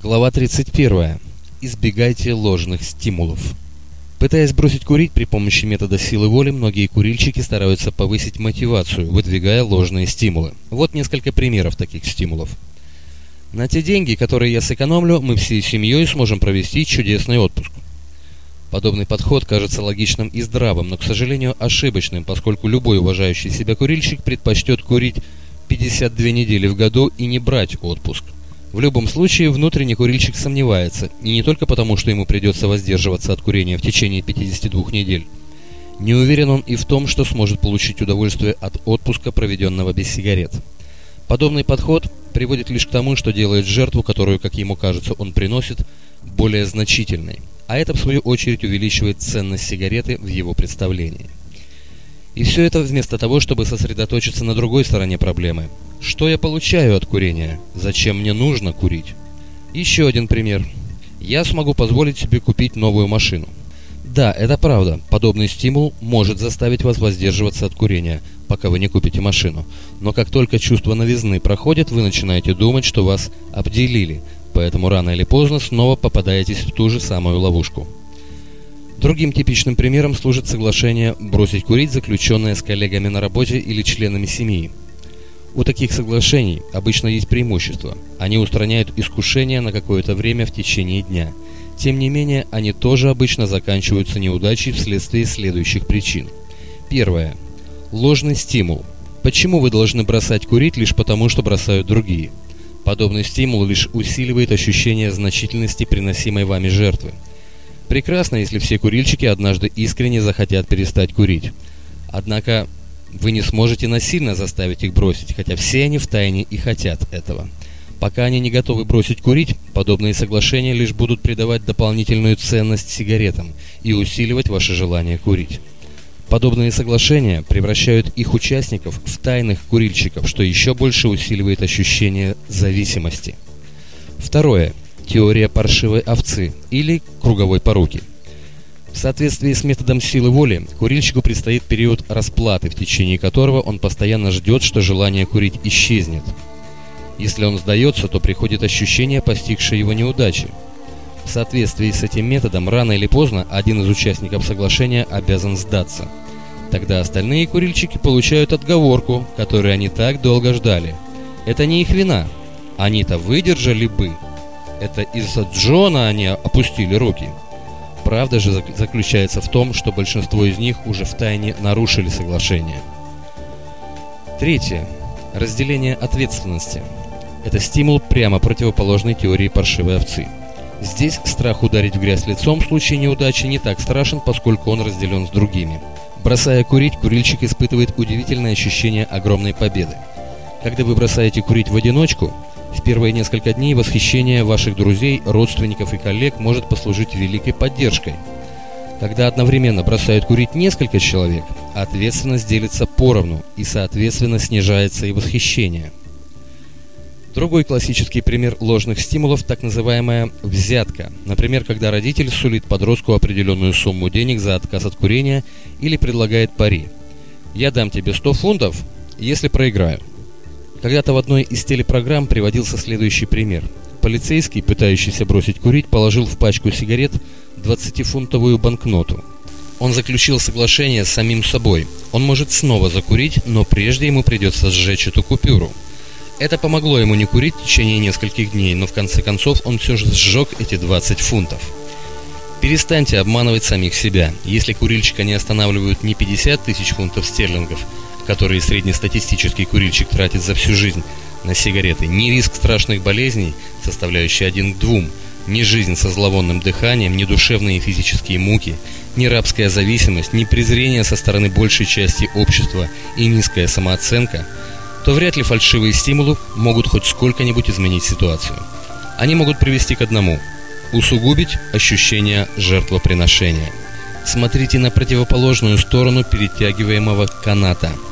Глава 31. Избегайте ложных стимулов. Пытаясь бросить курить при помощи метода силы воли, многие курильщики стараются повысить мотивацию, выдвигая ложные стимулы. Вот несколько примеров таких стимулов. На те деньги, которые я сэкономлю, мы всей семьей сможем провести чудесный отпуск. Подобный подход кажется логичным и здравым, но, к сожалению, ошибочным, поскольку любой уважающий себя курильщик предпочтет курить 52 недели в году и не брать отпуск. В любом случае, внутренний курильщик сомневается, и не только потому, что ему придется воздерживаться от курения в течение 52 недель. Не уверен он и в том, что сможет получить удовольствие от отпуска, проведенного без сигарет. Подобный подход приводит лишь к тому, что делает жертву, которую, как ему кажется, он приносит, более значительной. А это, в свою очередь, увеличивает ценность сигареты в его представлении. И все это вместо того, чтобы сосредоточиться на другой стороне проблемы. Что я получаю от курения? Зачем мне нужно курить? Еще один пример. Я смогу позволить себе купить новую машину. Да, это правда. Подобный стимул может заставить вас воздерживаться от курения, пока вы не купите машину. Но как только чувство новизны проходит, вы начинаете думать, что вас обделили, поэтому рано или поздно снова попадаетесь в ту же самую ловушку. Другим типичным примером служит соглашение бросить курить, заключенное с коллегами на работе или членами семьи. У таких соглашений обычно есть преимущество. Они устраняют искушение на какое-то время в течение дня. Тем не менее, они тоже обычно заканчиваются неудачей вследствие следующих причин. Первое. Ложный стимул. Почему вы должны бросать курить лишь потому, что бросают другие? Подобный стимул лишь усиливает ощущение значительности приносимой вами жертвы. Прекрасно, если все курильщики однажды искренне захотят перестать курить. Однако вы не сможете насильно заставить их бросить, хотя все они втайне и хотят этого. Пока они не готовы бросить курить, подобные соглашения лишь будут придавать дополнительную ценность сигаретам и усиливать ваше желание курить. Подобные соглашения превращают их участников в тайных курильщиков, что еще больше усиливает ощущение зависимости. Второе теория паршивой овцы или круговой поруки. В соответствии с методом силы воли, курильщику предстоит период расплаты, в течение которого он постоянно ждет, что желание курить исчезнет. Если он сдается, то приходит ощущение постигшей его неудачи. В соответствии с этим методом, рано или поздно один из участников соглашения обязан сдаться. Тогда остальные курильщики получают отговорку, которую они так долго ждали. Это не их вина. Они-то выдержали бы, это из-за Джона они опустили руки. Правда же заключается в том, что большинство из них уже втайне нарушили соглашение. Третье. Разделение ответственности. Это стимул прямо противоположной теории паршивой овцы. Здесь страх ударить в грязь лицом в случае неудачи не так страшен, поскольку он разделен с другими. Бросая курить, курильщик испытывает удивительное ощущение огромной победы. Когда вы бросаете курить в одиночку, в первые несколько дней восхищение ваших друзей, родственников и коллег может послужить великой поддержкой. Когда одновременно бросают курить несколько человек, ответственность делится поровну и, соответственно, снижается и восхищение. Другой классический пример ложных стимулов – так называемая «взятка». Например, когда родитель сулит подростку определенную сумму денег за отказ от курения или предлагает пари. «Я дам тебе 100 фунтов, если проиграю». Когда-то в одной из телепрограмм приводился следующий пример. Полицейский, пытающийся бросить курить, положил в пачку сигарет 20-фунтовую банкноту. Он заключил соглашение с самим собой. Он может снова закурить, но прежде ему придется сжечь эту купюру. Это помогло ему не курить в течение нескольких дней, но в конце концов он все же сжег эти 20 фунтов. Перестаньте обманывать самих себя. Если курильщика не останавливают не 50 тысяч фунтов стерлингов, которые среднестатистический курильщик тратит за всю жизнь на сигареты, ни риск страшных болезней, составляющий один к двум, ни жизнь со зловонным дыханием, ни душевные и физические муки, ни рабская зависимость, ни презрение со стороны большей части общества и низкая самооценка, то вряд ли фальшивые стимулы могут хоть сколько-нибудь изменить ситуацию. Они могут привести к одному – усугубить ощущение жертвоприношения. Смотрите на противоположную сторону перетягиваемого каната –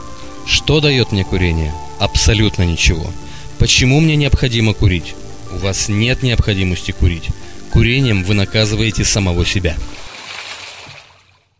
что дает мне курение? Абсолютно ничего. Почему мне необходимо курить? У вас нет необходимости курить. Курением вы наказываете самого себя.